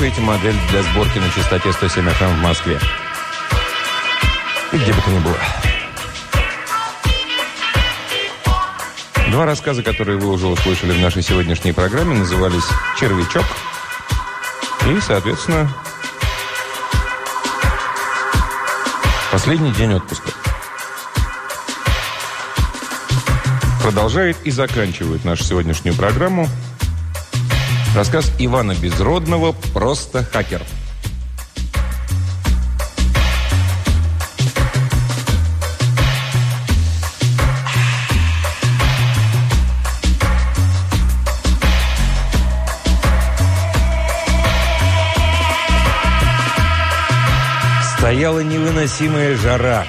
слушаете модель для сборки на частоте 107 FM в Москве. И где бы то ни было. Два рассказа, которые вы уже услышали в нашей сегодняшней программе, назывались «Червячок» и, соответственно, «Последний день отпуска». Продолжает и заканчивает нашу сегодняшнюю программу рассказ Ивана Безродного «Просто хакер». Стояла невыносимая жара.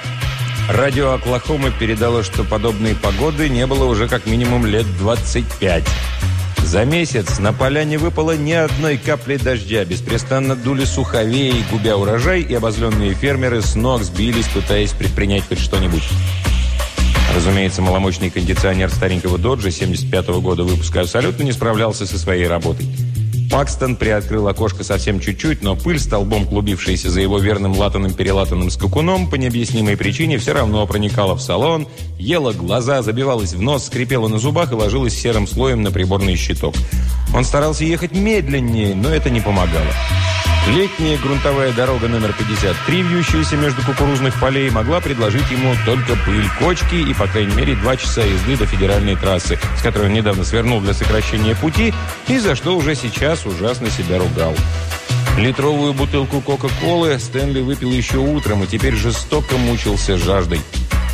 Радио Оклахомы передало, что подобной погоды не было уже как минимум лет 25. За месяц на поляне выпало ни одной капли дождя. Беспрестанно дули суховеи, губя урожай, и обозленные фермеры с ног сбились, пытаясь предпринять хоть что-нибудь. Разумеется, маломощный кондиционер старенького «Доджа» 75 -го года выпуска абсолютно не справлялся со своей работой. Пакстон приоткрыл окошко совсем чуть-чуть, но пыль, столбом клубившаяся за его верным латаным-перелатанным скакуном, по необъяснимой причине все равно проникала в салон, ела глаза, забивалась в нос, скрипела на зубах и ложилась серым слоем на приборный щиток. Он старался ехать медленнее, но это не помогало. Летняя грунтовая дорога номер 53, вьющаяся между кукурузных полей, могла предложить ему только пыль, кочки и, по крайней мере, два часа езды до федеральной трассы, с которой он недавно свернул для сокращения пути и за что уже сейчас ужасно себя ругал. Литровую бутылку Кока-Колы Стэнли выпил еще утром и теперь жестоко мучился жаждой.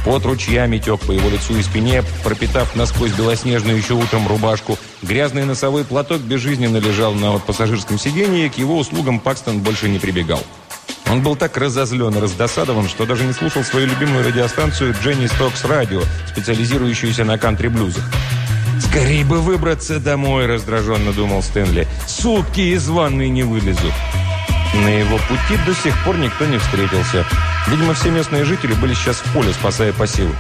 Пот ручьями тек по его лицу и спине, пропитав насквозь белоснежную еще утром рубашку. Грязный носовой платок безжизненно лежал на пассажирском сиденье, и к его услугам Пакстон больше не прибегал. Он был так разозлен и раздосадован, что даже не слушал свою любимую радиостанцию «Дженни Стокс Радио», специализирующуюся на кантри-блюзах. «Скорей бы выбраться домой», – раздраженно думал Стэнли. «Сутки из ванной не вылезу». На его пути до сих пор никто не встретился. Видимо, все местные жители были сейчас в поле, спасая посевы.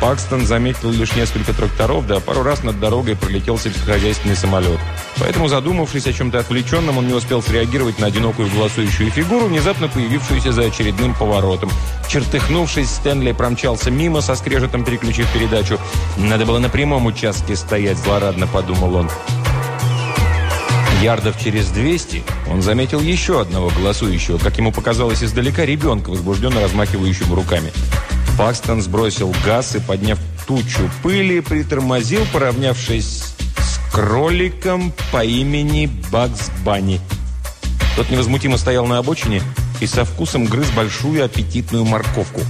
Пакстон заметил лишь несколько тракторов, да пару раз над дорогой пролетел сельскохозяйственный самолет. Поэтому, задумавшись о чем-то отвлеченном, он не успел среагировать на одинокую голосующую фигуру, внезапно появившуюся за очередным поворотом. Чертыхнувшись, Стэнли промчался мимо, со скрежетом переключив передачу. «Надо было на прямом участке стоять», – злорадно подумал он. Ярдов через 200 он заметил еще одного голосующего, как ему показалось издалека, ребенка, возбужденно размахивающего руками. Пакстон сбросил газ и, подняв тучу пыли, притормозил, поравнявшись с кроликом по имени Бакс Банни. Тот невозмутимо стоял на обочине и со вкусом грыз большую аппетитную морковку.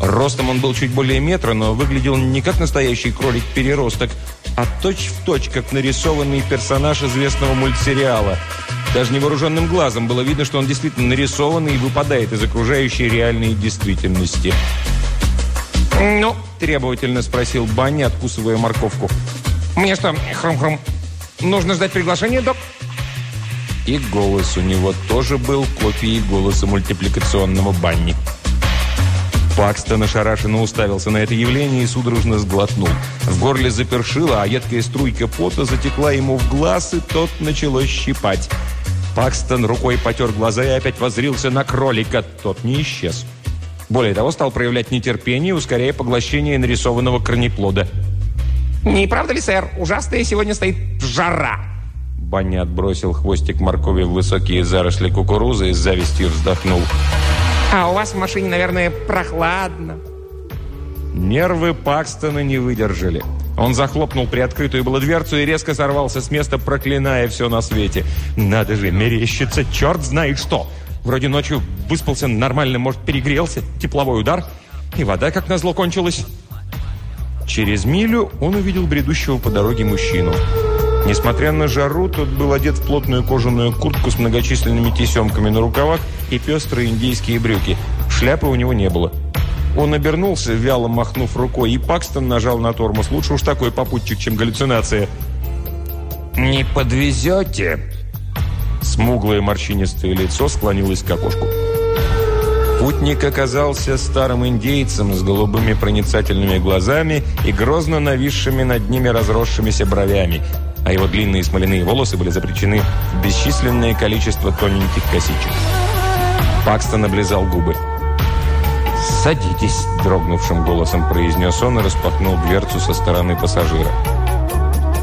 Ростом он был чуть более метра, но выглядел не как настоящий кролик-переросток, а точь-в-точь, точь, как нарисованный персонаж известного мультсериала. Даже невооруженным глазом было видно, что он действительно нарисованный и выпадает из окружающей реальной действительности. «Ну?» – требовательно спросил Банни, откусывая морковку. «Мне что, хрум-хрум, нужно ждать приглашения, док?» И голос у него тоже был копией голоса мультипликационного Банни. Пакстон ошарашенно уставился на это явление и судорожно сглотнул. В горле запершило, а едкая струйка пота затекла ему в глаз, и тот начало щипать. Пакстон рукой потер глаза и опять возрился на кролика. Тот не исчез. Более того, стал проявлять нетерпение, ускоряя поглощение нарисованного корнеплода. «Не правда ли, сэр? Ужасная сегодня стоит жара!» Банни отбросил хвостик моркови в высокие заросли кукурузы и с завистью вздохнул. А у вас в машине, наверное, прохладно. Нервы Пакстона не выдержали. Он захлопнул приоткрытую было дверцу и резко сорвался с места, проклиная все на свете. «Надо же, мерещится, черт знает что!» Вроде ночью выспался нормально, может, перегрелся, тепловой удар, и вода, как назло, кончилась. Через милю он увидел бредущего по дороге мужчину. Несмотря на жару, тот был одет в плотную кожаную куртку с многочисленными тесемками на рукавах и пестрые индийские брюки. Шляпы у него не было. Он обернулся, вяло махнув рукой, и Пакстон нажал на тормоз. Лучше уж такой попутчик, чем галлюцинация. «Не подвезете?» Смуглое морщинистое лицо склонилось к окошку. Путник оказался старым индейцем с голубыми проницательными глазами и грозно нависшими над ними разросшимися бровями – а его длинные смоляные волосы были запрещены в бесчисленное количество тоненьких косичек. Пакстон облизал губы. «Садитесь», – дрогнувшим голосом произнес он и распахнул дверцу со стороны пассажира.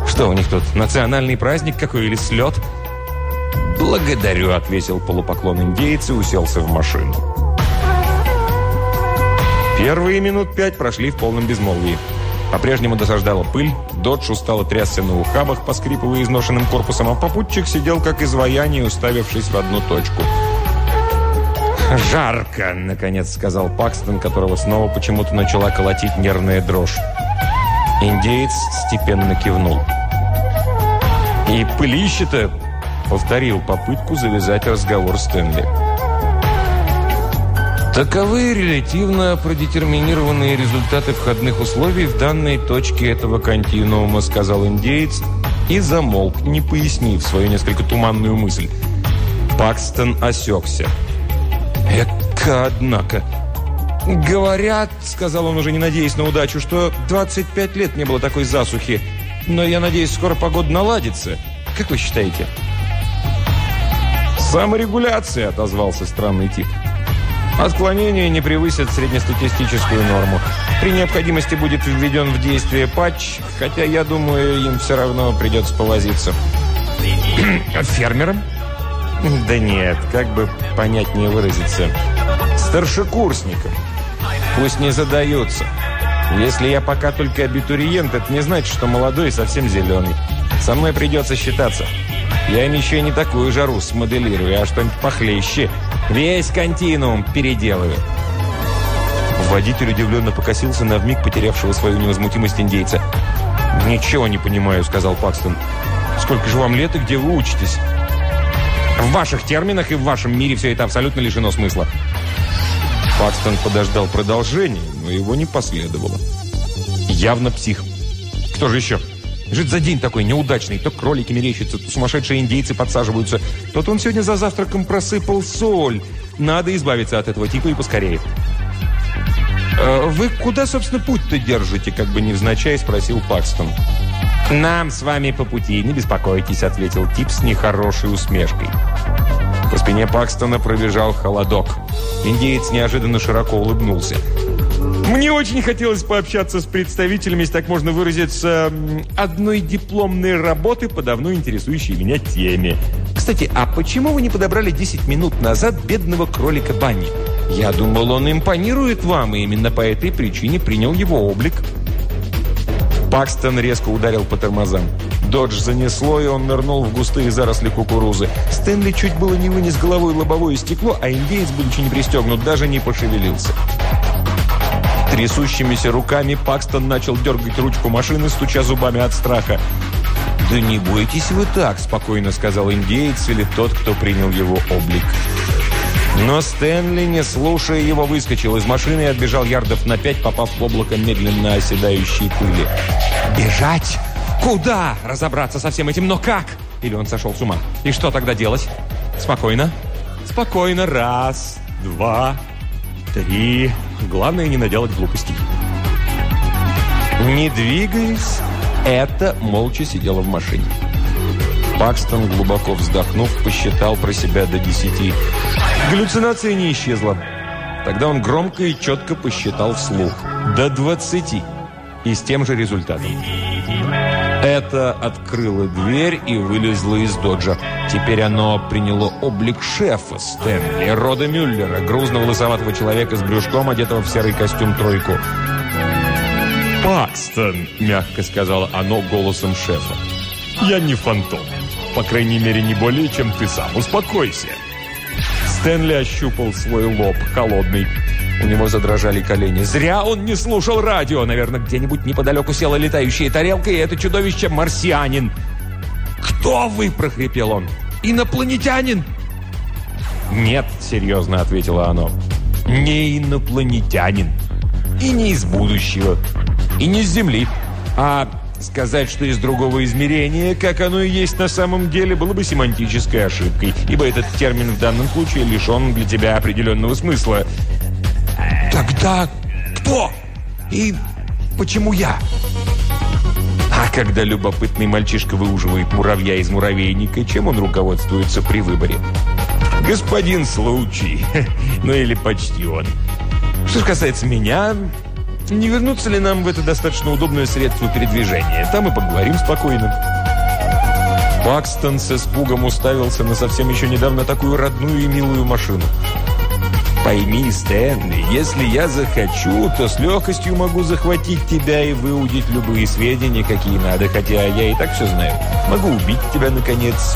«Что у них тут, национальный праздник какой или слет?» «Благодарю», – ответил полупоклон индейец и уселся в машину. Первые минут пять прошли в полном безмолвии. По-прежнему досаждала пыль, Додж устало трясся на ухабах, поскрипывая изношенным корпусом, а попутчик сидел как изваяние, уставившись в одну точку. «Жарко!» – наконец сказал Пакстон, которого снова почему-то начала колотить нервная дрожь. Индеец степенно кивнул. «И пылище-то!» – повторил попытку завязать разговор Стэнли. Таковы релятивно продетерминированные результаты входных условий в данной точке этого континуума, сказал индеец и замолк, не пояснив свою несколько туманную мысль. Пакстон осекся. «Эка, однако!» «Говорят, — сказал он уже не надеясь на удачу, — что 25 лет не было такой засухи. Но я надеюсь, скоро погода наладится. Как вы считаете?» «Саморегуляция», — отозвался странный тип. Отклонения не превысят среднестатистическую норму. При необходимости будет введен в действие патч, хотя, я думаю, им все равно придется повозиться. Фермерам? Да нет, как бы понятнее выразиться. Старшекурсникам. Пусть не задаются. Если я пока только абитуриент, это не значит, что молодой и совсем зеленый. Со мной придется считаться. Я им еще не такую жару смоделирую, а что-нибудь похлеще. Весь континуум переделываю. Водитель удивленно покосился на вмиг потерявшего свою невозмутимость индейца. «Ничего не понимаю», — сказал Пакстон. «Сколько же вам лет и где вы учитесь?» «В ваших терминах и в вашем мире все это абсолютно лишено смысла». Пакстон подождал продолжения, но его не последовало. «Явно псих. Кто же еще?» Жить за день такой неудачный. То кролики мерещатся, то сумасшедшие индейцы подсаживаются. Тот он сегодня за завтраком просыпал соль. Надо избавиться от этого типа и поскорее. «Э, «Вы куда, собственно, путь-то держите?» Как бы невзначай спросил Пакстон. «Нам с вами по пути, не беспокойтесь», ответил тип с нехорошей усмешкой. По спине Пакстона пробежал холодок. Индеец неожиданно широко улыбнулся. Мне очень хотелось пообщаться с представителями, если так можно выразиться, одной дипломной работы по давно интересующей меня теме. Кстати, а почему вы не подобрали 10 минут назад бедного кролика Банни? Я думал, он импонирует вам, и именно по этой причине принял его облик. Пакстон резко ударил по тормозам. Додж занесло, и он нырнул в густые заросли кукурузы. Стэнли чуть было не вынес головой лобовое стекло, а индеец, будучи не пристегнут, даже не пошевелился. Трясущимися руками Пакстон начал дергать ручку машины, стуча зубами от страха. «Да не бойтесь вы так», – спокойно сказал индеец или тот, кто принял его облик. Но Стэнли, не слушая его, выскочил из машины и отбежал ярдов на пять, попав в облако медленно оседающей пыли. «Бежать? Куда? Разобраться со всем этим, но как?» Или он сошел с ума? И что тогда делать? Спокойно. Спокойно. Раз, два, три. Главное не наделать глупостей. Не двигаясь, это молча сидела в машине. Пакстон, глубоко вздохнув, посчитал про себя до десяти. Галлюцинация не исчезла. Тогда он громко и четко посчитал вслух. До двадцати. И с тем же результатом. Это открыло дверь и вылезло из доджа. Теперь оно приняло облик шефа Стэнли, Рода Мюллера, грузного лысоватого человека с брюшком, одетого в серый костюм-тройку. «Пакстон», — мягко сказала оно голосом шефа. «Я не фантом. По крайней мере, не более, чем ты сам. Успокойся». Стэнли ощупал свой лоб, холодный. У него задрожали колени. Зря он не слушал радио. Наверное, где-нибудь неподалеку села летающая тарелка, и это чудовище марсианин. «Кто вы?» – прохрипел он. «Инопланетянин?» «Нет», – серьезно ответило оно. «Не инопланетянин. И не из будущего. И не с Земли. А сказать, что из другого измерения, как оно и есть на самом деле, было бы семантической ошибкой, ибо этот термин в данном случае лишен для тебя определенного смысла. Тогда кто? И почему я? А когда любопытный мальчишка выуживает муравья из муравейника, чем он руководствуется при выборе? Господин случай. ну или почти он. Что же касается меня, не вернуться ли нам в это достаточно удобное средство передвижения? Там и поговорим спокойно. Пакстон с испугом уставился на совсем еще недавно такую родную и милую машину. Пойми, Стэнли, если я захочу, то с легкостью могу захватить тебя и выудить любые сведения, какие надо, хотя я и так все знаю. Могу убить тебя, наконец.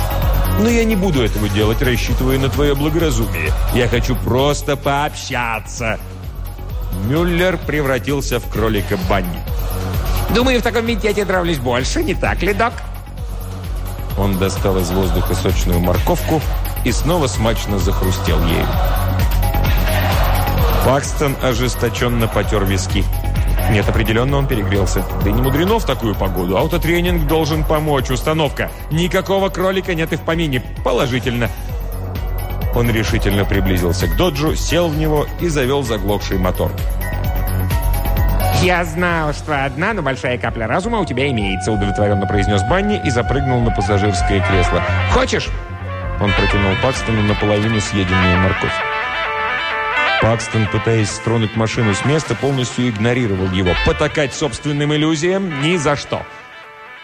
Но я не буду этого делать, рассчитывая на твое благоразумие. Я хочу просто пообщаться. Мюллер превратился в кролика Банни. «Думаю, в таком виде я тебе нравлюсь больше, не так ли, док?» Он достал из воздуха сочную морковку и снова смачно захрустел ею. Пакстон ожесточенно потер виски. Нет, определенно он перегрелся. Да и не мудрено в такую погоду. Аутотренинг должен помочь. Установка. Никакого кролика нет и в помине. Положительно. Он решительно приблизился к доджу, сел в него и завел заглохший мотор. «Я знал, что одна, но большая капля разума у тебя имеется», удовлетворенно произнес Банни и запрыгнул на пассажирское кресло. «Хочешь?» Он протянул Пакстону наполовину съеденную морковь. Пакстон, пытаясь стронуть машину с места, полностью игнорировал его. Потакать собственным иллюзиям ни за что.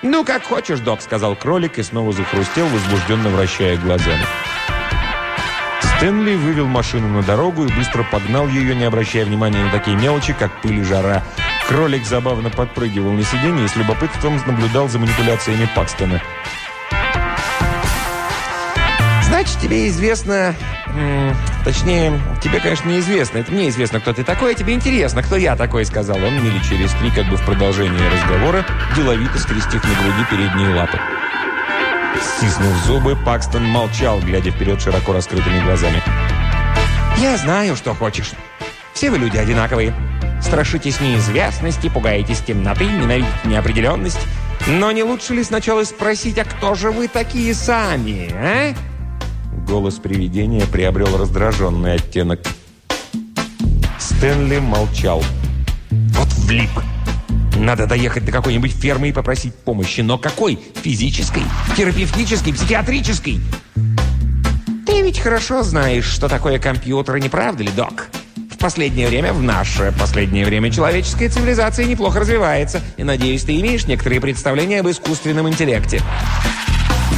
«Ну, как хочешь, док», — сказал кролик и снова захрустел, возбужденно вращая глазами. Стэнли вывел машину на дорогу и быстро погнал ее, не обращая внимания на такие мелочи, как пыль и жара. Кролик забавно подпрыгивал на сиденье и с любопытством наблюдал за манипуляциями Пакстона. «Значит, тебе известно Точнее, тебе, конечно, неизвестно. Это мне известно, кто ты такой, а тебе интересно, кто я такой, сказал он мили через три, как бы в продолжение разговора, деловито скрестив на груди передние лапы. Стиснув зубы, Пакстон молчал, глядя вперед широко раскрытыми глазами. «Я знаю, что хочешь. Все вы люди одинаковые. Страшитесь неизвестности, пугаетесь темноты, ненавидите неопределенность. Но не лучше ли сначала спросить, а кто же вы такие сами, а?» Голос привидения приобрел раздраженный оттенок. Стэнли молчал. «Вот влип! Надо доехать до какой-нибудь фермы и попросить помощи. Но какой? Физической? Терапевтической? Психиатрической?» «Ты ведь хорошо знаешь, что такое компьютер, не правда ли, док?» В последнее время, в наше последнее время, человеческая цивилизация неплохо развивается. И, надеюсь, ты имеешь некоторые представления об искусственном интеллекте.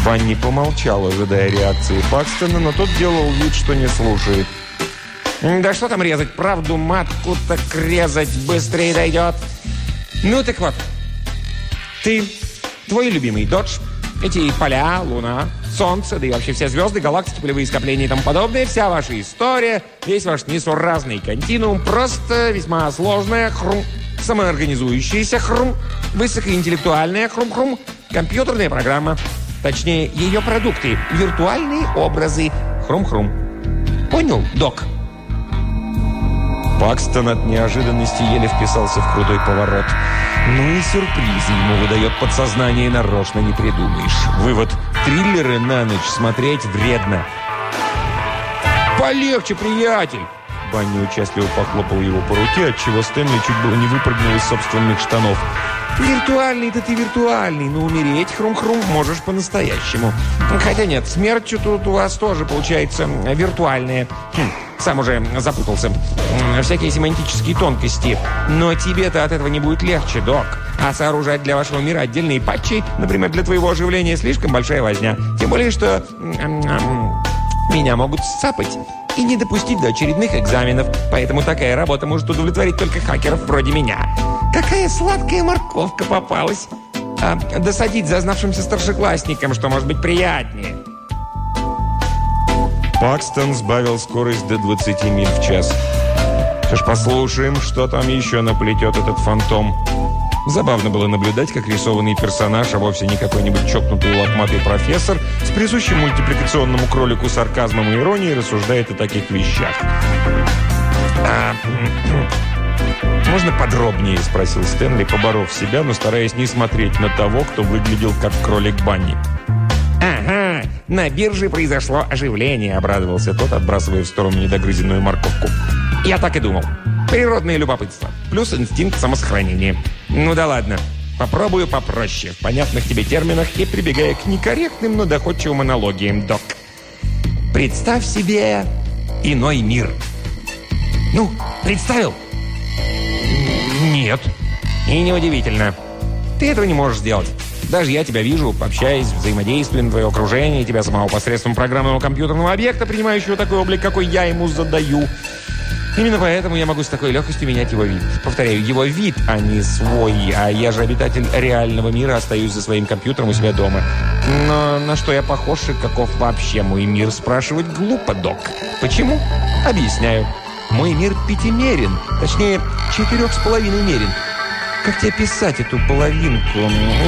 Банни помолчал, ожидая реакции Пакстона, но тот делал вид, что не слушает. «Да что там резать? Правду матку так резать быстрее дойдет!» «Ну так вот, ты, твой любимый Додж, эти поля, луна, солнце, да и вообще все звезды, галактики, полевые скопления и тому подобное, вся ваша история, весь ваш несуразный континуум, просто весьма сложная, хрум, самоорганизующаяся, хрум, высокоинтеллектуальная, хрум-хрум, компьютерная программа». Точнее, ее продукты. Виртуальные образы. Хрум-хрум. Понял, док? Пакстон от неожиданности еле вписался в крутой поворот. Ну и сюрпризы ему выдает подсознание, нарочно не придумаешь. Вывод. Триллеры на ночь смотреть вредно. «Полегче, приятель!» Банни участливо похлопал его по руке, отчего Стэнли чуть было не выпрыгнул из собственных штанов. Виртуальный-то ты виртуальный, но умереть хрум-хрум можешь по-настоящему. Хотя нет, смерть тут у вас тоже получается виртуальная. Хм, сам уже запутался. Всякие семантические тонкости. Но тебе-то от этого не будет легче, док. А сооружать для вашего мира отдельные патчи, например, для твоего оживления, слишком большая возня. Тем более, что меня могут сцапать и не допустить до очередных экзаменов. Поэтому такая работа может удовлетворить только хакеров вроде меня. Какая сладкая морковка попалась. А, досадить зазнавшимся старшеклассникам, что может быть приятнее. Пакстон сбавил скорость до 20 миль в час. Что ж, послушаем, что там еще наплетет этот фантом. Забавно было наблюдать, как рисованный персонаж, а вовсе не какой-нибудь чокнутый лохматый профессор, с присущим мультипликационному кролику сарказмом и иронией рассуждает о таких вещах. А, «Можно подробнее?» – спросил Стэнли, поборов себя, но стараясь не смотреть на того, кто выглядел как кролик Банни. «Ага, на бирже произошло оживление», – обрадовался тот, отбрасывая в сторону недогрызенную морковку. «Я так и думал. Природное любопытство. Плюс инстинкт самосохранения. Ну да ладно. Попробую попроще, в понятных тебе терминах и прибегая к некорректным, но доходчивым аналогиям, док. Представь себе иной мир. Ну, представил? Нет. И неудивительно. Ты этого не можешь сделать. Даже я тебя вижу, общаюсь, взаимодействуем, твое окружение, тебя самого посредством программного компьютерного объекта, принимающего такой облик, какой я ему задаю. Именно поэтому я могу с такой легкостью менять его вид. Повторяю, его вид, а не свой. А я же обитатель реального мира, остаюсь за своим компьютером у себя дома. Но на что я похож и каков вообще мой мир, спрашивать глупо, док. Почему? Объясняю. Мой мир пятимерен, точнее, четырех с половиной мерен. Как тебе писать эту половинку?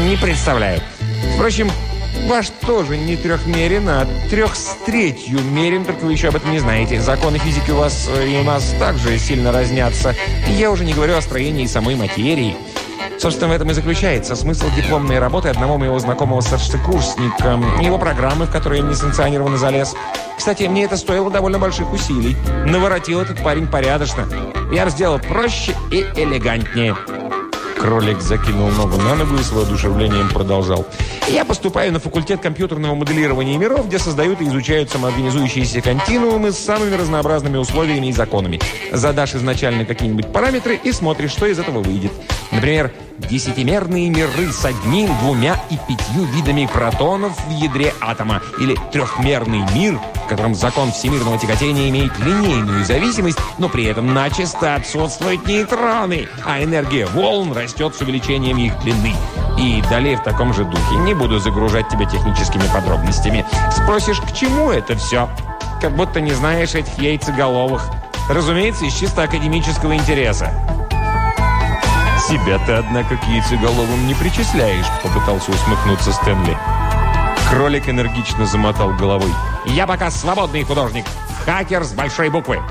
Не представляю. Впрочем, Ваш тоже не трехмерен, а трех с третью мерен, только вы еще об этом не знаете. Законы физики у вас э, и у нас также сильно разнятся. Я уже не говорю о строении самой материи. Собственно, в этом и заключается смысл дипломной работы одного моего знакомого старшекурсника, его программы, в которые я несанкционированно залез. Кстати, мне это стоило довольно больших усилий. Наворотил этот парень порядочно. Я сделал проще и элегантнее. Кролик закинул ногу на ногу и с воодушевлением продолжал. «Я поступаю на факультет компьютерного моделирования миров, где создают и изучают самоорганизующиеся континуумы с самыми разнообразными условиями и законами. Задашь изначально какие-нибудь параметры и смотришь, что из этого выйдет. Например, десятимерные миры с одним, двумя и пятью видами протонов в ядре атома. Или трехмерный мир, в котором закон всемирного тяготения имеет линейную зависимость, но при этом начисто отсутствуют нейтроны, а энергия волн растет с увеличением их длины. И далее в таком же духе. Не буду загружать тебя техническими подробностями. Спросишь, к чему это все? Как будто не знаешь этих яйцеголовых. Разумеется, из чисто академического интереса. «Себя ты, однако, к яйцеголовым не причисляешь», — попытался усмехнуться Стэнли. Кролик энергично замотал головой. «Я пока свободный художник. Хакер с большой буквы».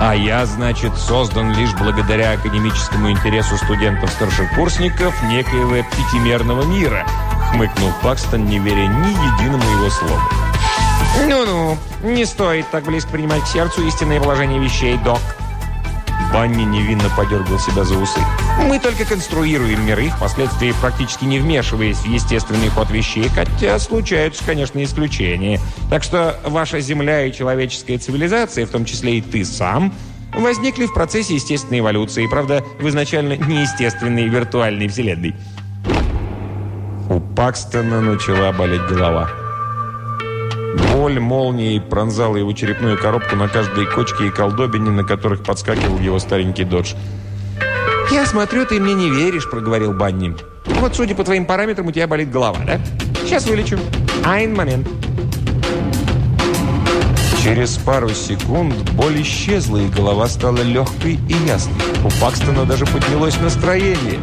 «А я, значит, создан лишь благодаря академическому интересу студентов-старшекурсников некоего пятимерного мира», хмыкнул Пакстон, не веря ни единому его слову. «Ну-ну, не стоит так близко принимать к сердцу истинное положение вещей, док», Банни невинно подергал себя за усы. «Мы только конструируем миры, впоследствии практически не вмешиваясь в естественный ход вещей, хотя случаются, конечно, исключения. Так что ваша Земля и человеческая цивилизация, в том числе и ты сам, возникли в процессе естественной эволюции, правда, в изначально неестественной виртуальной вселенной». У Пакстона начала болеть голова. Боль молнией пронзала его черепную коробку на каждой кочке и колдобине, на которых подскакивал его старенький додж. «Я смотрю, ты мне не веришь», — проговорил Банни. «Вот, судя по твоим параметрам, у тебя болит голова, да? Сейчас вылечу. Айн момент». Через пару секунд боль исчезла, и голова стала легкой и ясной. У Пакстона даже поднялось настроение.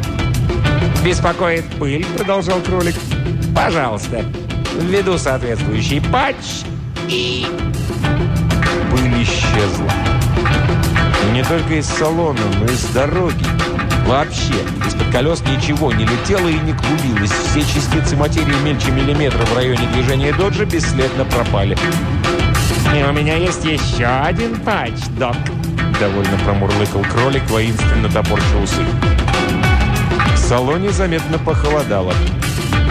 «Беспокоит пыль», — продолжал кролик. «Пожалуйста, введу соответствующий патч и... Пыль исчезла. не только из салона, но и с дороги. Вообще, из-под колес ничего не летело и не клубилось. Все частицы материи мельче миллиметра в районе движения доджа бесследно пропали. «И у меня есть еще один патч, док», — довольно промурлыкал кролик, воинственно топорщил усы. В салоне заметно похолодало.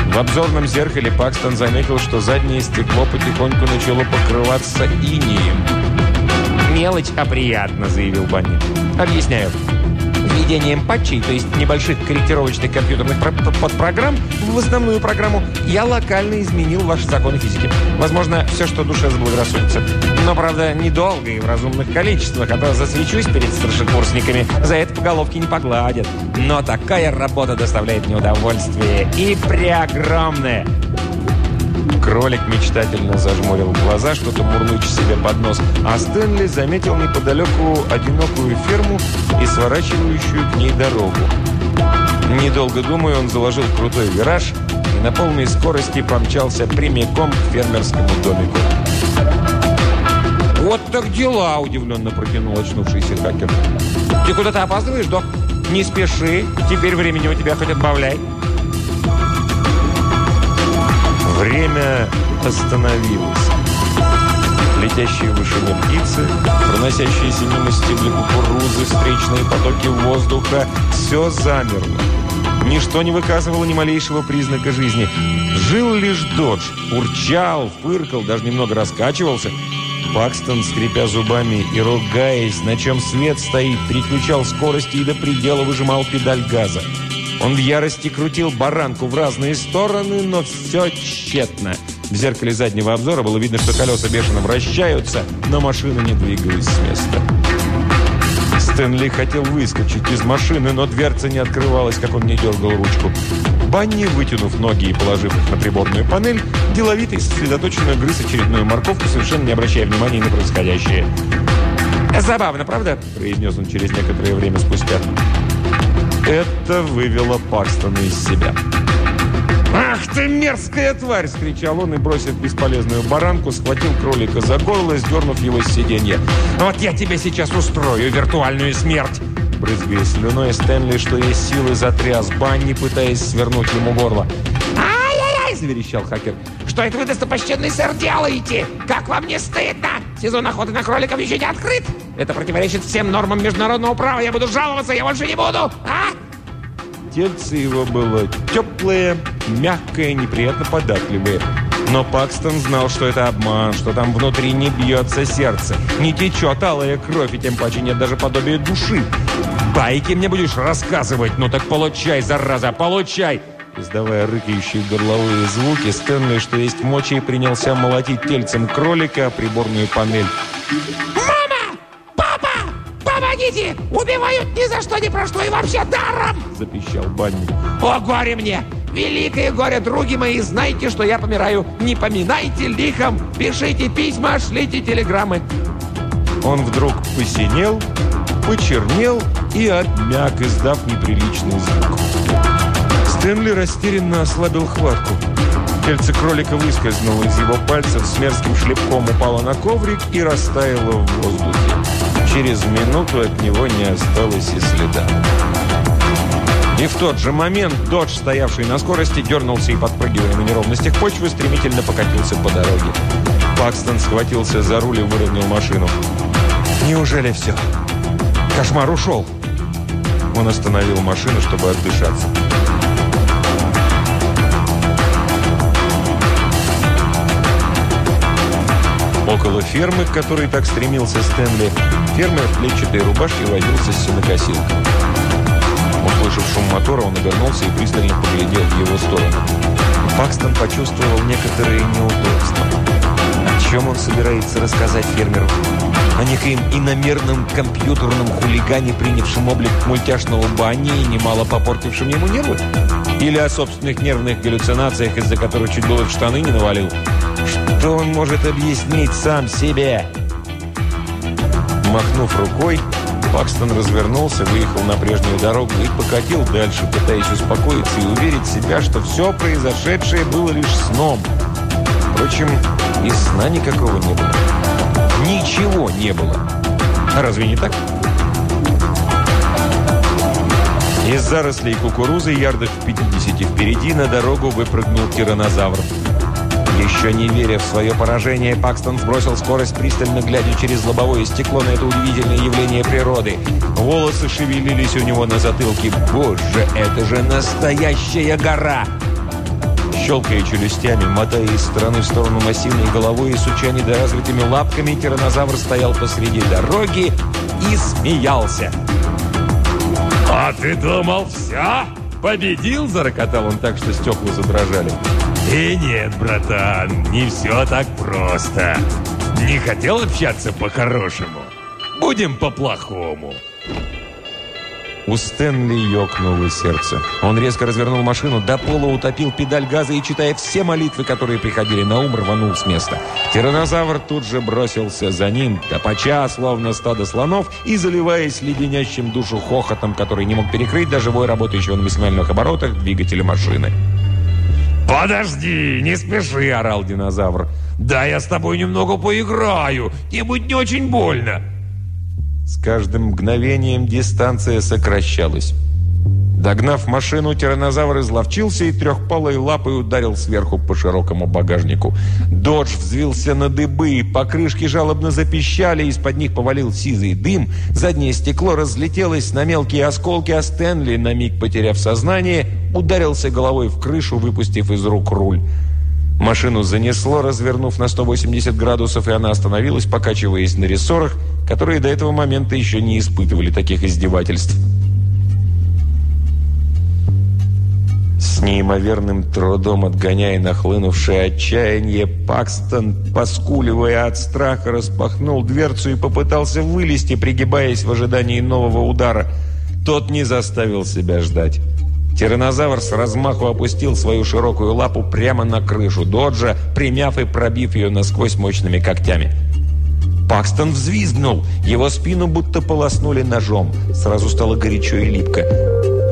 В обзорном зеркале Пакстон заметил, что заднее стекло потихоньку начало покрываться инеем. «Мелочь, а приятно», — заявил Банни. «Объясняю. Введением патчей, то есть небольших корректировочных компьютерных подпрограмм в основную программу, я локально изменил ваши законы физики. Возможно, все, что душе заблагорассудится. Но, правда, недолго и в разумных количествах, а то засвечусь перед старшекурсниками. За это по головке не погладят. Но такая работа доставляет мне удовольствие. И преогромное. Кролик мечтательно зажмурил глаза, что-то мурлыча себе под нос, а Стэнли заметил неподалеку одинокую ферму и сворачивающую к ней дорогу. Недолго думая, он заложил крутой вираж и на полной скорости помчался прямиком к фермерскому домику. «Вот так дела!» – удивленно протянул очнувшийся хакер. «Ты куда-то опаздываешь, док? Не спеши, теперь времени у тебя хоть отбавляй». Время остановилось. Летящие в вышине птицы, проносящиеся мимо стебли кукурузы, встречные потоки воздуха – все замерло. Ничто не выказывало ни малейшего признака жизни. Жил лишь Додж. Урчал, фыркал, даже немного раскачивался. Пакстон, скрипя зубами и ругаясь, на чем свет стоит, переключал скорости и до предела выжимал педаль газа. Он в ярости крутил баранку в разные стороны, но все тщетно. В зеркале заднего обзора было видно, что колеса бешено вращаются, но машина не двигалась с места. Стэнли хотел выскочить из машины, но дверца не открывалась, как он не дергал ручку. Банни, вытянув ноги и положив их на приборную панель, деловито и сосредоточенно грыз очередную морковку, совершенно не обращая внимания на происходящее. «Забавно, правда?» – произнес он через некоторое время спустя. Это вывело Пакстона из себя. «Ах ты мерзкая тварь!» – скричал он и, бросив бесполезную баранку, схватил кролика за горло, сдернув его с сиденья. «Вот я тебе сейчас устрою виртуальную смерть!» Брызгая слюной, Стэнли, что есть силы, затряс Банни, пытаясь свернуть ему горло. «Ай-яй-яй!» – заверещал хакер. «Что это вы, достопочтенный сэр, делаете? Как вам не стыдно? Сезон охоты на кроликов еще не открыт? Это противоречит всем нормам международного права. Я буду жаловаться, я больше не буду! А?» Тельце его было теплое, мягкое, неприятно податливое. Но Пакстон знал, что это обман, что там внутри не бьется сердце, не течет алая кровь, и тем паче нет даже подобия души. «Байки мне будешь рассказывать? Ну так получай, зараза, получай!» Издавая рыкающие горловые звуки, Стэнли, что есть мочи, принялся молотить тельцем кролика приборную панель. «Мама! Папа! Помогите! Убивают ни за что, ни про что и вообще даром!» запищал Банни. «О, горе мне! Великое горе, други мои! Знайте, что я помираю! Не поминайте лихом! Пишите письма, шлите телеграммы!» Он вдруг посинел, почернел и обмяк, издав неприличный звук. Стэнли растерянно ослабил хватку. Тельце кролика выскользнуло из его пальцев, с мерзким шлепком упало на коврик и растаяло в воздухе. Через минуту от него не осталось и следа. И в тот же момент Додж, стоявший на скорости, дернулся и, подпрыгивая на неровностях почвы, стремительно покатился по дороге. Пакстон схватился за руль и выровнял машину. «Неужели все? Кошмар ушел!» Он остановил машину, чтобы отдышаться. Около фермы, к которой так стремился Стэнли, фермер в клетчатой рубашке возился с сенокосилкой. Услышав шум мотора, он обернулся и пристально поглядел в его сторону. Пакстон почувствовал некоторые неудобства. О чем он собирается рассказать фермеру? О некоем иномерном компьютерном хулигане, принявшем облик мультяшного Банни и немало попортившем ему нервы? Или о собственных нервных галлюцинациях, из-за которых чуть было в штаны не навалил? Что он может объяснить сам себе? Махнув рукой, Пакстон развернулся, выехал на прежнюю дорогу и покатил дальше, пытаясь успокоиться и уверить себя, что все произошедшее было лишь сном. Впрочем, и сна никакого не было. Ничего не было. А разве не так? Из зарослей кукурузы ярдов в 50 впереди на дорогу выпрыгнул тиранозавр. Еще не веря в свое поражение, Пакстон сбросил скорость, пристально глядя через лобовое стекло на это удивительное явление природы. Волосы шевелились у него на затылке. Боже, это же настоящая гора! Щелкая челюстями, мотая из стороны в сторону массивной головой и суча недоразвитыми лапками, тиранозавр стоял посреди дороги и смеялся. «А ты думал, все? Победил?» – зарокотал он так, что стекла задрожали. «И нет, братан, не все так просто. Не хотел общаться по-хорошему? Будем по-плохому». У Стэнли ёкнуло сердце. Он резко развернул машину, до пола утопил педаль газа и, читая все молитвы, которые приходили на ум, рванул с места. Тиранозавр тут же бросился за ним, топача, словно стадо слонов, и заливаясь леденящим душу хохотом, который не мог перекрыть даже вой работающего на максимальных оборотах двигателя машины. «Подожди, не спеши!» – орал динозавр. «Да я с тобой немного поиграю, тебе будет не очень больно!» С каждым мгновением дистанция сокращалась. Догнав машину, тиранозавр изловчился и трехпалой лапой ударил сверху по широкому багажнику. Додж взвился на дыбы, покрышки жалобно запищали, из-под них повалил сизый дым, заднее стекло разлетелось на мелкие осколки, а Стэнли, на миг потеряв сознание, ударился головой в крышу, выпустив из рук руль. Машину занесло, развернув на 180 градусов, и она остановилась, покачиваясь на рессорах, которые до этого момента еще не испытывали таких издевательств. С неимоверным трудом отгоняя нахлынувшее отчаяние, Пакстон, поскуливая от страха, распахнул дверцу и попытался вылезти, пригибаясь в ожидании нового удара. Тот не заставил себя ждать. Тиранозавр с размаху опустил свою широкую лапу прямо на крышу доджа, примяв и пробив ее насквозь мощными когтями. Пакстон взвизгнул. Его спину будто полоснули ножом. Сразу стало горячо и липко.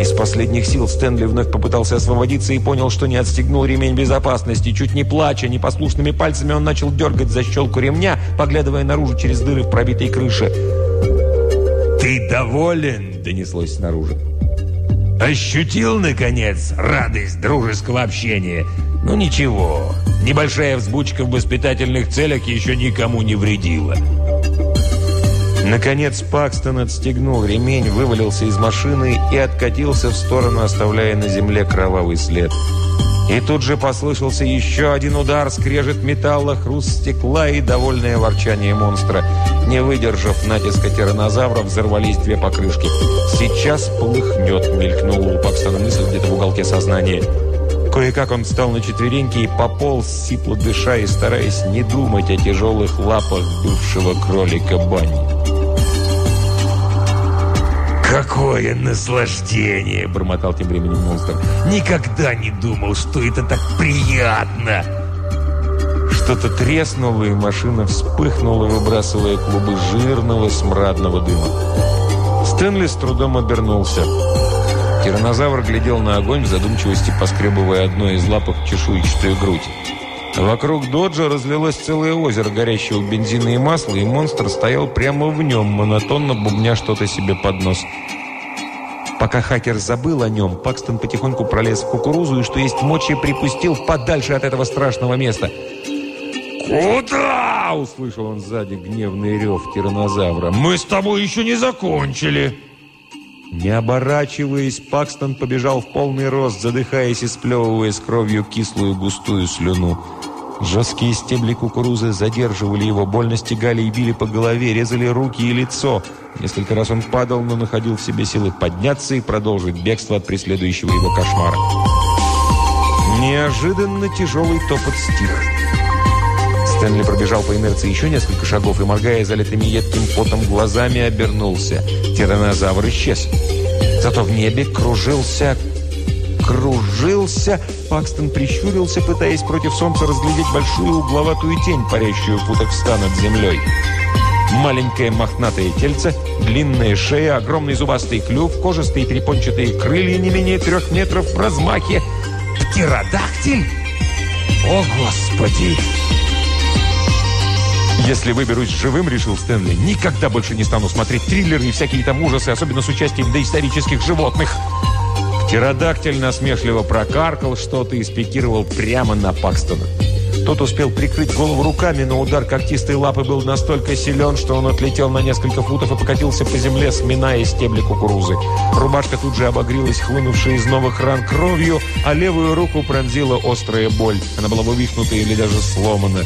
Из последних сил Стэнли вновь попытался освободиться и понял, что не отстегнул ремень безопасности. Чуть не плача, непослушными пальцами он начал дергать защелку ремня, поглядывая наружу через дыры в пробитой крыше. «Ты доволен?» – донеслось снаружи. «Ощутил, наконец, радость дружеского общения? Ну ничего, небольшая взбучка в воспитательных целях еще никому не вредила». Наконец Пакстон отстегнул ремень, вывалился из машины и откатился в сторону, оставляя на земле кровавый след. И тут же послышался еще один удар, скрежет металла, хруст стекла и довольное ворчание монстра. Не выдержав натиска тиранозавра, взорвались две покрышки. «Сейчас полыхнет», — мелькнула у Пакстона мысль где-то в уголке сознания. Кое-как он встал на четвереньки и пополз, сипло дыша и стараясь не думать о тяжелых лапах бывшего кролика Банни. «Какое наслаждение!» – бормотал тем временем монстр. «Никогда не думал, что это так приятно!» Что-то треснуло, и машина вспыхнула, выбрасывая клубы жирного смрадного дыма. Стэнли с трудом обернулся. Тиранозавр глядел на огонь в задумчивости, поскребывая одной из лапок чешуйчатую грудь. Вокруг доджа разлилось целое озеро горящего бензина и масла, и монстр стоял прямо в нем, монотонно бубня что-то себе под нос. Пока хакер забыл о нем, Пакстон потихоньку пролез в кукурузу и, что есть мочи, припустил подальше от этого страшного места. «Куда?» – услышал он сзади гневный рев тиранозавра. «Мы с тобой еще не закончили!» Не оборачиваясь, Пакстон побежал в полный рост, задыхаясь и сплевывая с кровью кислую густую слюну. Жесткие стебли кукурузы задерживали его, больно стегали и били по голове, резали руки и лицо. Несколько раз он падал, но находил в себе силы подняться и продолжить бегство от преследующего его кошмара. Неожиданно тяжелый топот стих. Стэнли пробежал по инерции еще несколько шагов и, моргая залитыми едким потом глазами, обернулся. Тиранозавр исчез. Зато в небе кружился кружился. Пакстон прищурился, пытаясь против солнца разглядеть большую угловатую тень, парящую футок в над землей. Маленькое мохнатое тельце, длинная шея, огромный зубастый клюв, кожистые перепончатые крылья не менее трех метров в размахе. Птеродактиль? О, Господи! «Если выберусь живым, — решил Стэнли, — никогда больше не стану смотреть триллеры и всякие там ужасы, особенно с участием доисторических животных». Птеродактиль насмешливо прокаркал что-то и спикировал прямо на Пакстона. Тот успел прикрыть голову руками, но удар когтистой лапы был настолько силен, что он отлетел на несколько футов и покатился по земле, сминая стебли кукурузы. Рубашка тут же обогрелась, хлынувшей из новых ран кровью, а левую руку пронзила острая боль. Она была вывихнута или даже сломана.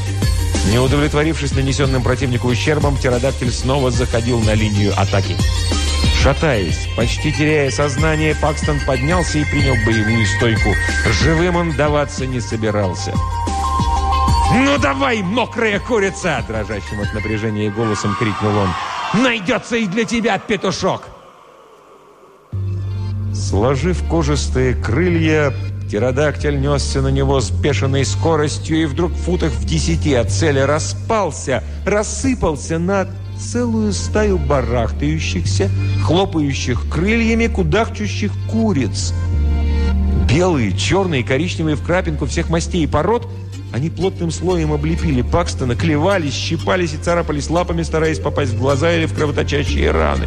Не удовлетворившись нанесенным противнику ущербом, птеродактиль снова заходил на линию атаки. Шатаясь, почти теряя сознание, Пакстон поднялся и принял боевую стойку. Живым он даваться не собирался. «Ну давай, мокрая курица!» Дрожащим от напряжения голосом крикнул он. «Найдется и для тебя петушок!» Сложив кожистые крылья, птеродактиль несся на него с бешеной скоростью и вдруг в футах в десяти от цели распался, рассыпался на целую стаю барахтающихся, хлопающих крыльями, кудахчущих куриц. Белые, черные, коричневые в крапинку всех мастей и пород, они плотным слоем облепили Пакстона, клевались, щипались и царапались лапами, стараясь попасть в глаза или в кровоточащие раны.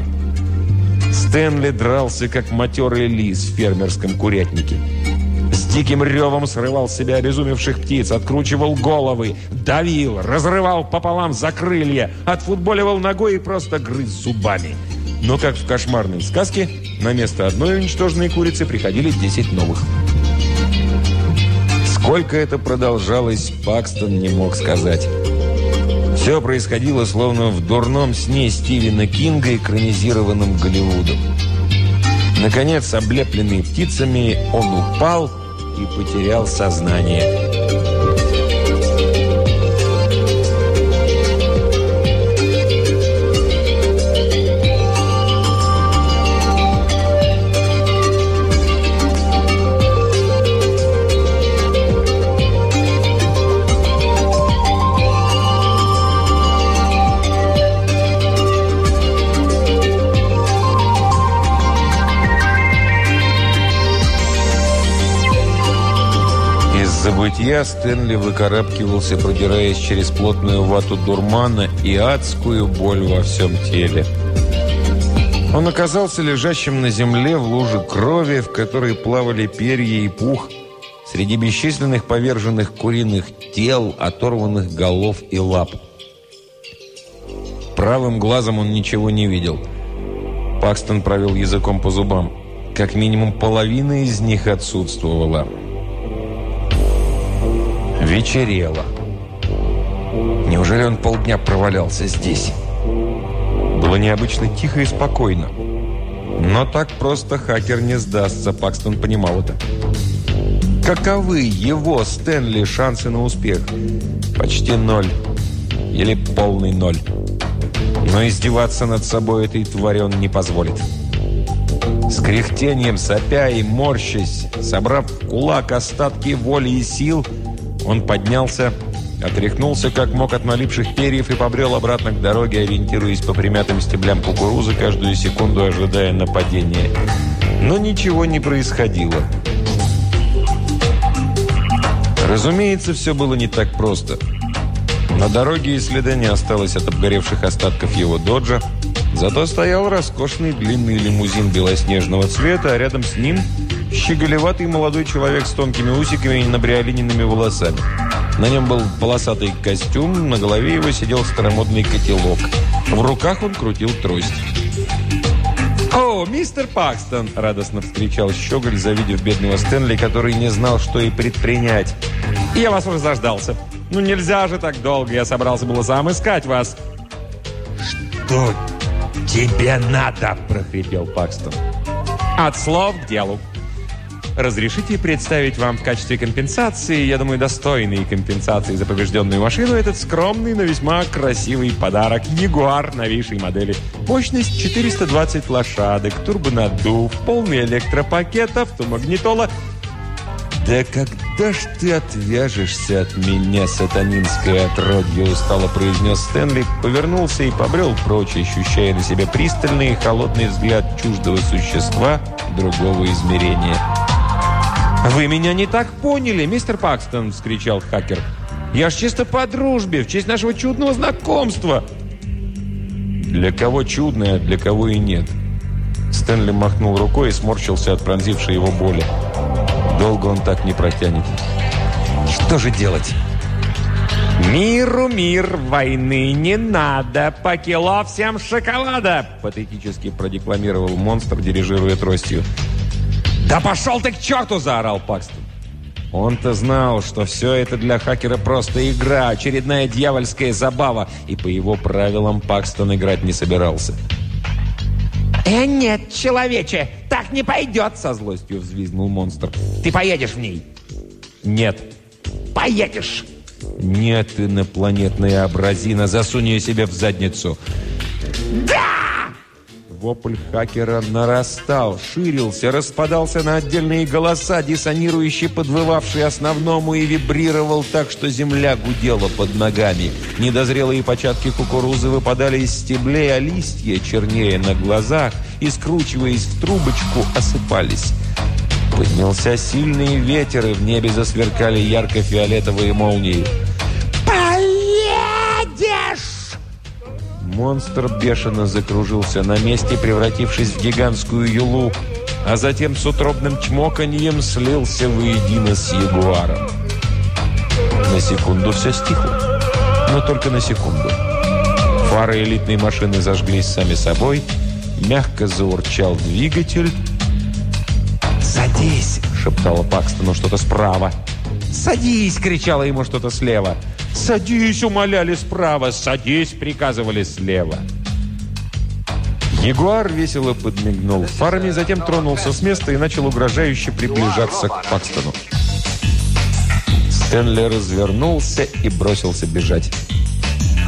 Стэнли дрался, как матерый лис в фермерском курятнике. С диким ревом срывал с себя обезумевших птиц, откручивал головы, давил, разрывал пополам за крылья, отфутболивал ногой и просто грыз зубами. Но, как в кошмарной сказке, на место одной уничтоженной курицы приходили 10 новых. Сколько это продолжалось, Пакстон не мог сказать. Все происходило словно в дурном сне Стивена Кинга, экранизированном Голливудом. Наконец, облепленный птицами, он упал и потерял сознание. Забытия Стэнли выкарабкивался, продираясь через плотную вату дурмана и адскую боль во всем теле. Он оказался лежащим на земле в луже крови, в которой плавали перья и пух, среди бесчисленных поверженных куриных тел, оторванных голов и лап. Правым глазом он ничего не видел. Пакстон провел языком по зубам. Как минимум половина из них отсутствовала. Вечерело. Неужели он полдня провалялся здесь? Было необычно тихо и спокойно. Но так просто хакер не сдастся, Пакстон понимал это. Каковы его, Стэнли, шансы на успех? Почти ноль. Или полный ноль. Но издеваться над собой этой твари он не позволит. С кряхтением, сопя и морщась, собрав кулак остатки воли и сил – он поднялся, отряхнулся как мог от налипших перьев и побрел обратно к дороге, ориентируясь по примятым стеблям кукурузы, каждую секунду ожидая нападения. Но ничего не происходило. Разумеется, все было не так просто. На дороге и следа не осталось от обгоревших остатков его доджа, зато стоял роскошный длинный лимузин белоснежного цвета, а рядом с ним щеголеватый молодой человек с тонкими усиками и набриолиненными волосами. На нем был полосатый костюм, на голове его сидел старомодный котелок. В руках он крутил трость. «О, мистер Пакстон!» – радостно встречал Щеголь, завидев бедного Стэнли, который не знал, что и предпринять. «Я вас уже заждался. Ну нельзя же так долго, я собрался было сам искать вас». «Что тебе надо?» – прохрипел Пакстон. «От слов к делу. Разрешите представить вам в качестве компенсации, я думаю, достойной компенсации за побежденную машину, этот скромный, но весьма красивый подарок. Ягуар новейшей модели. Мощность 420 лошадок, турбонаддув, полный электропакет, автомагнитола. «Да когда ж ты отвяжешься от меня, сатанинское отродье?» устало произнес Стэнли, повернулся и побрел прочь, ощущая на себе пристальный и холодный взгляд чуждого существа другого измерения. «Вы меня не так поняли, мистер Пакстон!» – вскричал хакер. «Я ж чисто по дружбе, в честь нашего чудного знакомства!» «Для кого чудное, для кого и нет!» Стэнли махнул рукой и сморщился от пронзившей его боли. Долго он так не протянет. «Что же делать?» «Миру мир, войны не надо, по кило всем шоколада!» Патетически продекламировал монстр, дирижируя тростью. «Да пошел ты к черту!» – заорал Пакстон. Он-то знал, что все это для хакера просто игра, очередная дьявольская забава, и по его правилам Пакстон играть не собирался. «Э, нет, человече, так не пойдет!» Со злостью взвизгнул монстр. «Ты поедешь в ней?» «Нет». «Поедешь!» «Нет, инопланетная абразина, засунь ее себе в задницу!» «Да!» Вопль хакера нарастал, ширился, распадался на отдельные голоса, диссонирующие, подвывавшие основному, и вибрировал так, что земля гудела под ногами. Недозрелые початки кукурузы выпадали из стеблей, а листья, чернее на глазах и, скручиваясь в трубочку, осыпались. Поднялся сильный ветер, и в небе засверкали ярко-фиолетовые молнии. Монстр бешено закружился на месте, превратившись в гигантскую юлу, а затем с утробным чмоканьем слился воедино с ягуаром. На секунду все стихло, но только на секунду. Фары элитной машины зажглись сами собой, мягко заурчал двигатель. «Садись!» – шептала Пакстону что-то справа. «Садись!» – кричало ему что-то слева. «Садись!» – умоляли справа. «Садись!» – приказывали слева. Ягуар весело подмигнул фарами, затем тронулся с места и начал угрожающе приближаться к Пакстону. Стэнли развернулся и бросился бежать.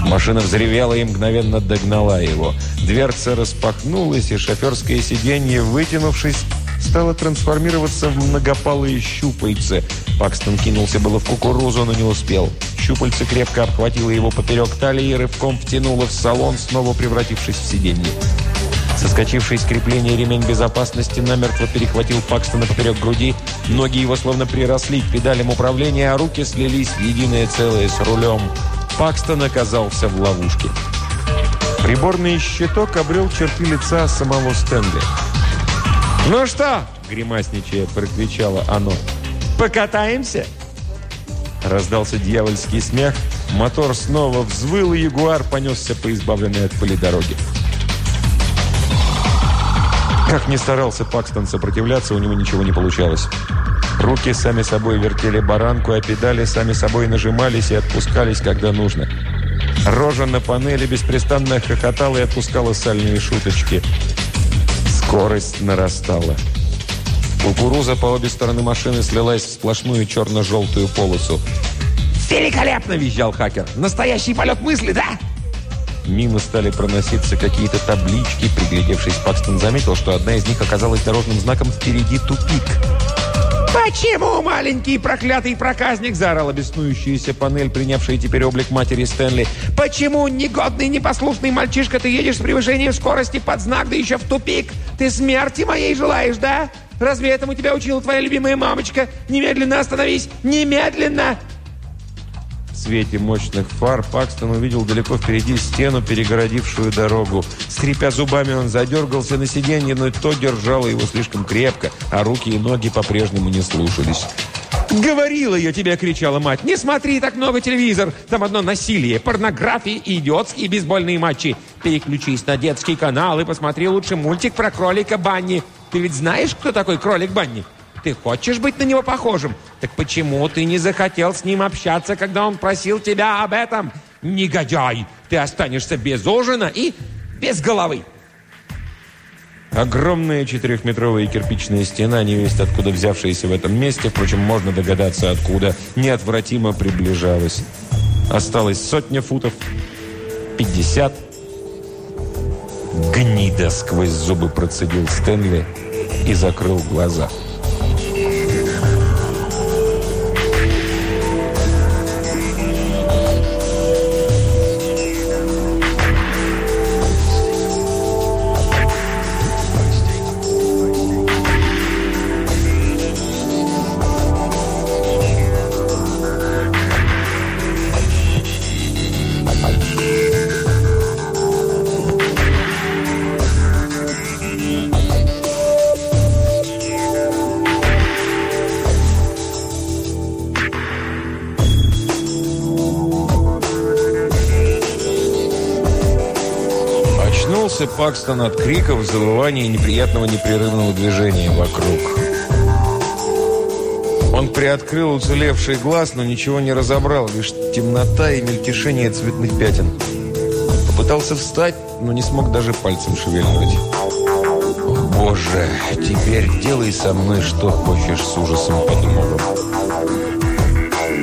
Машина взревела и мгновенно догнала его. Дверца распахнулась, и шоферское сиденье, вытянувшись, стало трансформироваться в многопалые щупальца. Пакстон кинулся было в кукурузу, но не успел. Щупальце крепко обхватило его поперек талии и рывком втянуло в салон, снова превратившись в сиденье. Соскочивший с крепления ремень безопасности намертво перехватил Пакстона поперек груди. Ноги его словно приросли к педалям управления, а руки слились в единое целое с рулем. Пакстон оказался в ловушке. Приборный щиток обрел черты лица самого Стэнли. «Ну что?» – гримасничая, прокричало оно. «Покатаемся?» Раздался дьявольский смех, мотор снова взвыл, и Ягуар понесся по избавленной от пыли дороге. Как ни старался Пакстон сопротивляться, у него ничего не получалось. Руки сами собой вертели баранку, а педали сами собой нажимались и отпускались, когда нужно. Рожа на панели беспрестанно хохотала и отпускала сальные шуточки. Скорость нарастала. Кукуруза по обе стороны машины слилась в сплошную черно-желтую полосу. «Великолепно!» – визжал хакер. «Настоящий полет мысли, да?» Мимо стали проноситься какие-то таблички. Приглядевшись, Пакстон заметил, что одна из них оказалась дорожным знаком «Впереди тупик». «Почему, маленький проклятый проказник?» – заорала беснующаяся панель, принявшая теперь облик матери Стэнли. «Почему, негодный, непослушный мальчишка, ты едешь с превышением скорости под знак, да еще в тупик? Ты смерти моей желаешь, да? Разве этому тебя учила твоя любимая мамочка? Немедленно остановись! Немедленно!» свете мощных фар Пакстон увидел далеко впереди стену, перегородившую дорогу. Скрипя зубами, он задергался на сиденье, но то держало его слишком крепко, а руки и ноги по-прежнему не слушались. «Говорила я тебе!» — кричала мать. «Не смотри так много телевизор! Там одно насилие, порнография и идиотские бейсбольные матчи! Переключись на детский канал и посмотри лучше мультик про кролика Банни! Ты ведь знаешь, кто такой кролик Банни?» Ты хочешь быть на него похожим? Так почему ты не захотел с ним общаться, когда он просил тебя об этом? Негодяй! Ты останешься без ужина и без головы!» Огромная четырехметровая кирпичная стена, невесть откуда взявшаяся в этом месте, впрочем, можно догадаться откуда, неотвратимо приближалась. Осталось сотня футов, пятьдесят. Гнида сквозь зубы процедил Стэнли и закрыл глаза. Пакстон от криков, завывания и неприятного непрерывного движения вокруг. Он приоткрыл уцелевший глаз, но ничего не разобрал, лишь темнота и мельтешение цветных пятен. Попытался встать, но не смог даже пальцем шевельнуть. «Боже, теперь делай со мной что хочешь», — с ужасом подумал он.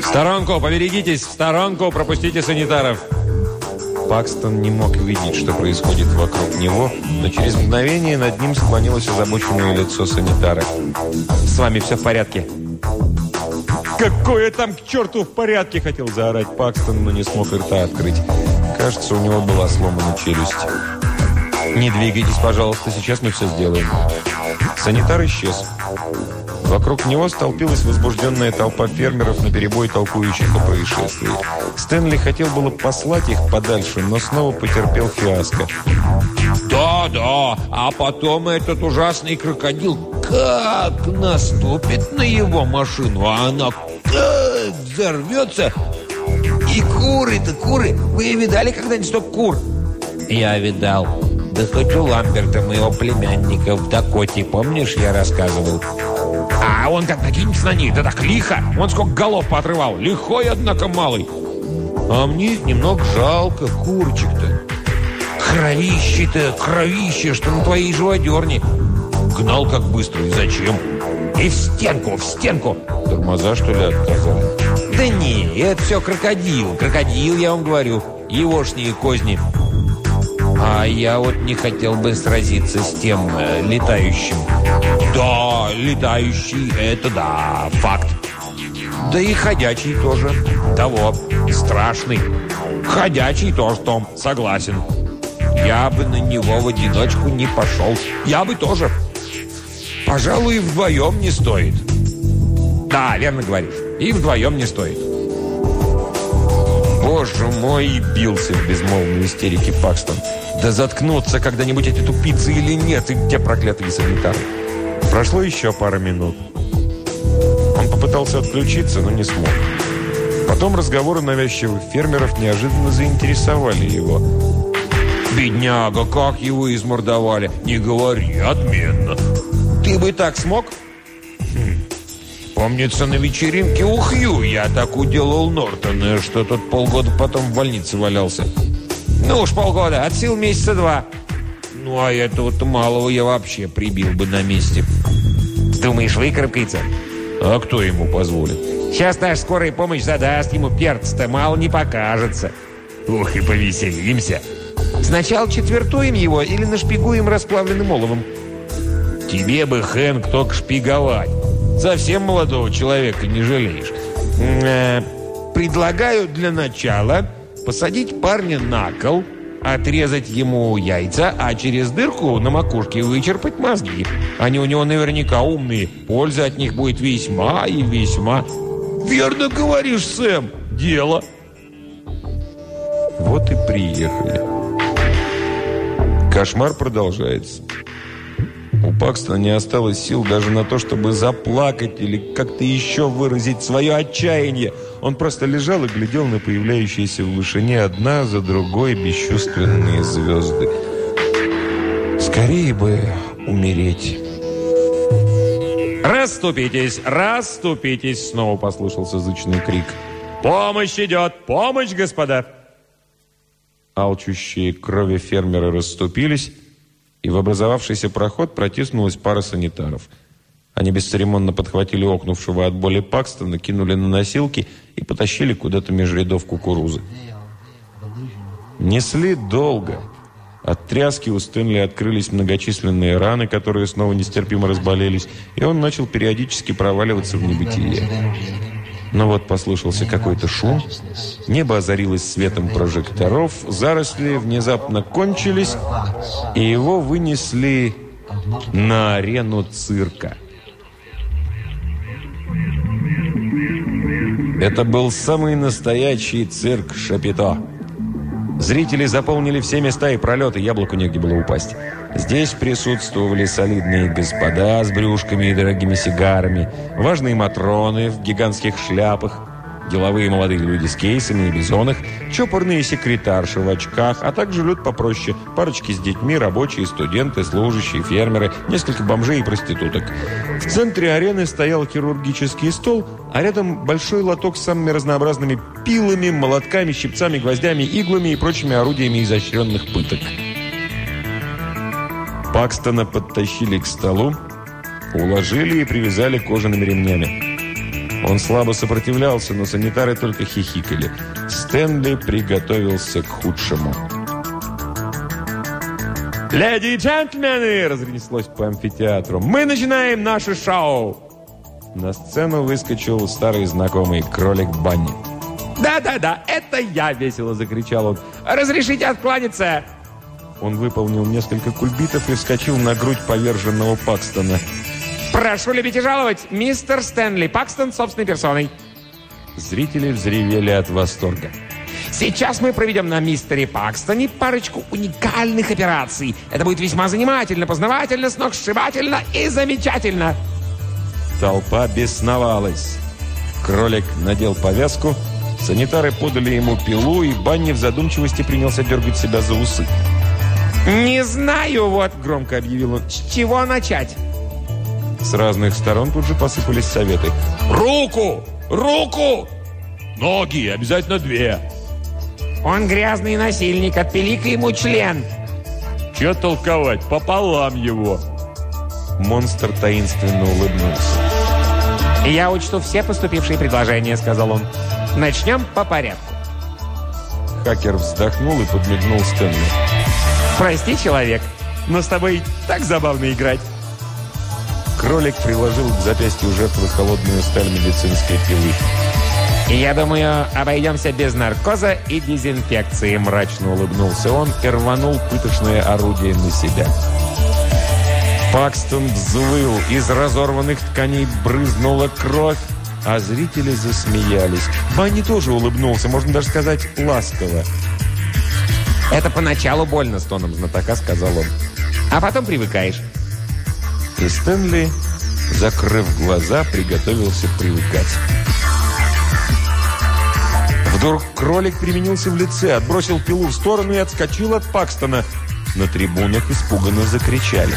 «В сторонку, поберегитесь! В сторонку! Пропустите санитаров!» Пакстон не мог видеть, что происходит вокруг него, но через мгновение над ним склонилось озабоченное лицо санитара. «С вами все в порядке?» «Какое там к черту в порядке?» – хотел заорать Пакстон, но не смог рта открыть. Кажется, у него была сломана челюсть. «Не двигайтесь, пожалуйста, сейчас мы все сделаем». Санитар исчез. Вокруг него столпилась возбужденная толпа фермеров, на перебой толкующих о происшествии. Стэнли хотел было послать их подальше, но снова потерпел фиаско. Да, да, а потом этот ужасный крокодил как наступит на его машину, а она как взорвется. И куры-то, куры, вы видали когда-нибудь стоп кур? Я видал. Да хоть у Ламберта, моего племянника в Дакоте, помнишь, я рассказывал? А он как накинется на них, да так лихо. Он сколько голов поотрывал. Лихой, однако, малый. А мне немного жалко, курочек-то. Кровище-то, кровище, что на твоей живодерне. Гнал как быстро и зачем? И в стенку, в стенку. Тормоза, что ли, отказали? Да не, это все крокодил. Крокодил, я вам говорю. Егошние козни. А я вот не хотел бы сразиться с тем э, летающим. Да, летающий, это да, факт. Да и ходячий тоже. Того, страшный. Ходячий тоже, Том, согласен. Я бы на него в одиночку не пошел. Я бы тоже. Пожалуй, вдвоем не стоит. Да, верно говоришь. И вдвоем не стоит. Боже мой, бился в безмолвной истерике Пакстон. Да заткнутся когда-нибудь эти тупицы или нет, и где проклятые санитары? Прошло еще пара минут. Он попытался отключиться, но не смог. Потом разговоры навязчивых фермеров неожиданно заинтересовали его. «Бедняга, как его измордовали! Не говори, отменно! Ты бы так смог?» Помнится, на вечеринке у Хью я так уделал Нортона, что тот полгода потом в больнице валялся. Ну уж полгода, от сил месяца два. Ну, а этого-то малого я вообще прибил бы на месте. Думаешь, выкарабкается? А кто ему позволит? Сейчас наша скорая помощь задаст ему перц-то, мало не покажется. Ух, и повеселимся. Сначала четвертуем его или нашпигуем расплавленным оловом. Тебе бы, Хэнк, только шпиговать. Совсем молодого человека не жалеешь. Э, предлагаю для начала посадить парня на кол, отрезать ему яйца, а через дырку на макушке вычерпать мозги. Они у него наверняка умные. Польза от них будет весьма и весьма. Верно говоришь, Сэм. Дело. Вот и приехали. Кошмар продолжается. Пакстона не осталось сил даже на то, чтобы заплакать или как-то еще выразить свое отчаяние. Он просто лежал и глядел на появляющиеся в вышине одна за другой бесчувственные звезды. Скорее бы умереть. «Расступитесь! Расступитесь!» Снова послышался зычный крик. «Помощь идет! Помощь, господа!» Алчущие крови фермеры расступились, и в образовавшийся проход протиснулась пара санитаров. Они бесцеремонно подхватили окнувшего от боли Пакстона, кинули на носилки и потащили куда-то меж рядов кукурузы. Несли долго. От тряски у Стэнли открылись многочисленные раны, которые снова нестерпимо разболелись, и он начал периодически проваливаться в небытие. Но вот послышался какой-то шум, небо озарилось светом прожекторов, заросли внезапно кончились, и его вынесли на арену цирка. Это был самый настоящий цирк Шапито. Зрители заполнили все места и пролеты, яблоку негде было упасть. Здесь присутствовали солидные господа с брюшками и дорогими сигарами, важные матроны в гигантских шляпах, деловые молодые люди с кейсами и бизонах, чопорные секретарши в очках, а также люд попроще, парочки с детьми, рабочие, студенты, служащие, фермеры, несколько бомжей и проституток. В центре арены стоял хирургический стол, а рядом большой лоток с самыми разнообразными пилами, молотками, щипцами, гвоздями, иглами и прочими орудиями изощренных пыток. Пакстона подтащили к столу, уложили и привязали кожаными ремнями. Он слабо сопротивлялся, но санитары только хихикали. Стэнли приготовился к худшему. «Леди и джентльмены!» – разнеслось по амфитеатру. «Мы начинаем наше шоу!» На сцену выскочил старый знакомый кролик Банни. «Да-да-да, это я!» – весело закричал он. «Разрешите откланяться!» Он выполнил несколько кульбитов и вскочил на грудь поверженного Пакстона. Прошу любить и жаловать, мистер Стэнли Пакстон собственной персоной. Зрители взревели от восторга. Сейчас мы проведем на мистере Пакстоне парочку уникальных операций. Это будет весьма занимательно, познавательно, сногсшибательно и замечательно. Толпа бесновалась. Кролик надел повязку, санитары подали ему пилу, и Банни в задумчивости принялся дергать себя за усы. «Не знаю, вот», — громко объявил он, — «с чего начать?» С разных сторон тут же посыпались советы. Руку! Руку! Ноги! Обязательно две! «Он грязный насильник, отпили-ка ему член!» Че толковать? Пополам его! Монстр таинственно улыбнулся. «Я учту все поступившие предложения», — сказал он. «Начнем по порядку». Хакер вздохнул и подмигнул Стэнли. «Прости, человек, но с тобой так забавно играть». Кролик приложил к запястью жертвы холодную сталь медицинской пилы. «Я думаю, обойдемся без наркоза и дезинфекции», Мрачно улыбнулся он и рванул пыточное орудие на себя. Пакстон взвыл, из разорванных тканей брызнула кровь, а зрители засмеялись. Банни тоже улыбнулся, можно даже сказать, ласково. «Это поначалу больно», — с тоном знатока сказал он. «А потом привыкаешь». И Стэнли, закрыв глаза, приготовился привыкать. Вдруг кролик применился в лице, отбросил пилу в сторону и отскочил от Пакстона. На трибунах испуганно закричали.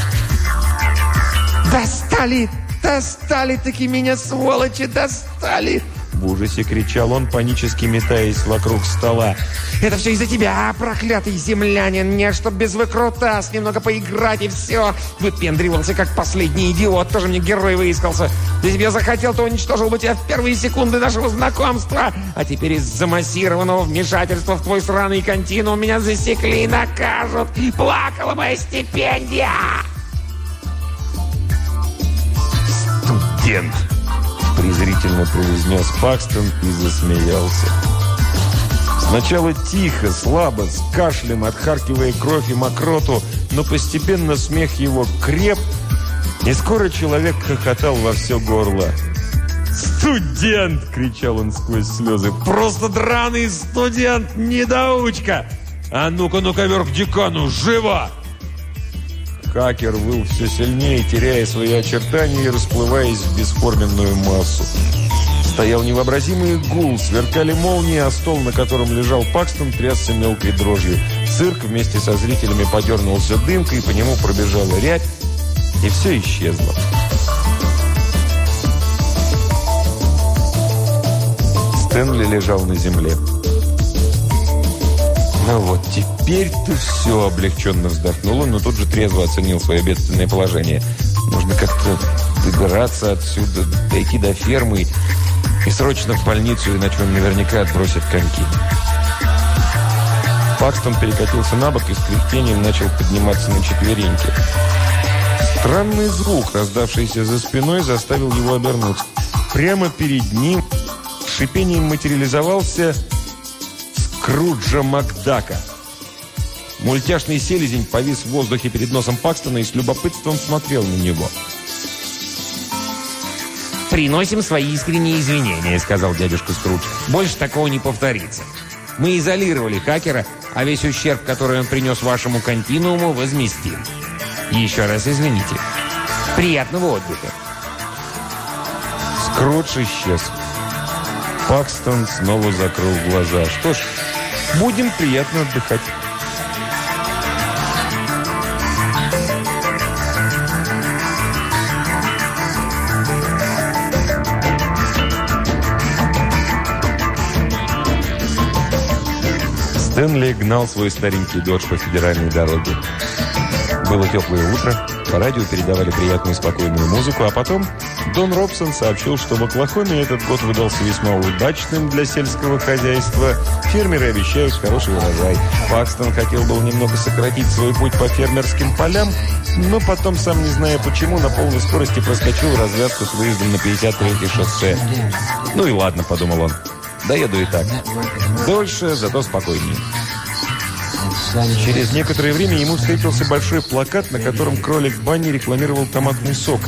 «Достали! Достали-таки меня, сволочи! Достали!» В ужасе кричал он, панически метаясь вокруг стола. «Это все из-за тебя, проклятый землянин! Мне, чтоб без выкрутас, немного поиграть и все!» Выпендривался, как последний идиот, тоже мне герой выискался. Если бы я захотел, то уничтожил бы тебя в первые секунды нашего знакомства. А теперь из-за массированного вмешательства в твой сраный континуум меня засекли и накажут. Плакала моя стипендия!» «Студент!» Презрительно произнес Пакстон и засмеялся. Сначала тихо, слабо, с кашлем, отхаркивая кровь и мокроту, но постепенно смех его креп, и скоро человек хохотал во все горло. «Студент!» — кричал он сквозь слезы. «Просто драный студент! Недоучка! А ну-ка, ну-ка, вверх декану! Живо!» Хакер выл все сильнее, теряя свои очертания и расплываясь в бесформенную массу. Стоял невообразимый гул, сверкали молнии, а стол, на котором лежал Пакстон, трясся мелкой дрожью. Цирк вместе со зрителями подернулся дымкой, по нему пробежала рябь, и все исчезло. Стэнли лежал на земле. «Ну вот, теперь ты все!» – облегченно вздохнула, но тут же трезво оценил свое бедственное положение. «Нужно как-то добираться отсюда, дойти до фермы и срочно в больницу, иначе он наверняка отбросит коньки». Пакстон перекатился на бок и с кряхтением начал подниматься на четвереньки. Странный звук, раздавшийся за спиной, заставил его обернуться. Прямо перед ним шипением материализовался Скруджа Макдака. Мультяшный селезень повис в воздухе перед носом Пакстона и с любопытством смотрел на него. «Приносим свои искренние извинения», — сказал дядюшка Скрудж. «Больше такого не повторится. Мы изолировали хакера, а весь ущерб, который он принес вашему континууму, возместим. Еще раз извините. Приятного отдыха». Скрудж исчез. Пакстон снова закрыл глаза. Что ж, будем приятно отдыхать. Стэнли гнал свой старенький додж по федеральной дороге. Было теплое утро, по радио передавали приятную спокойную музыку, а потом Дон Робсон сообщил, что в Оклахоме этот год выдался весьма удачным для сельского хозяйства. Фермеры обещают хороший урожай. Пакстон хотел был немного сократить свой путь по фермерским полям, но потом, сам не зная почему, на полной скорости проскочил развязку с выездом на 53-й шоссе. «Ну и ладно», — подумал он. «Доеду и так. Дольше, зато спокойнее». Через некоторое время ему встретился большой плакат, на котором кролик Банни рекламировал томатный сок.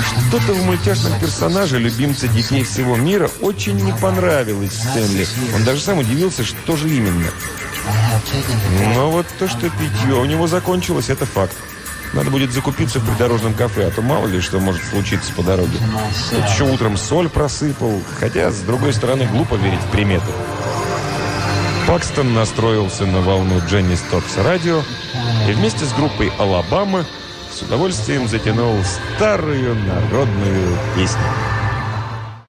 Что-то в мультяшном персонаже, любимца детей всего мира, очень не понравилось Стэнли. Он даже сам удивился, что же именно. Но вот то, что питье у него закончилось, это факт. Надо будет закупиться в придорожном кафе, а то мало ли что может случиться по дороге. Тут еще утром соль просыпал, хотя, с другой стороны, глупо верить в приметы. Пакстон настроился на волну Дженни Стокс радио и вместе с группой «Алабама» с удовольствием затянул старую народную песню.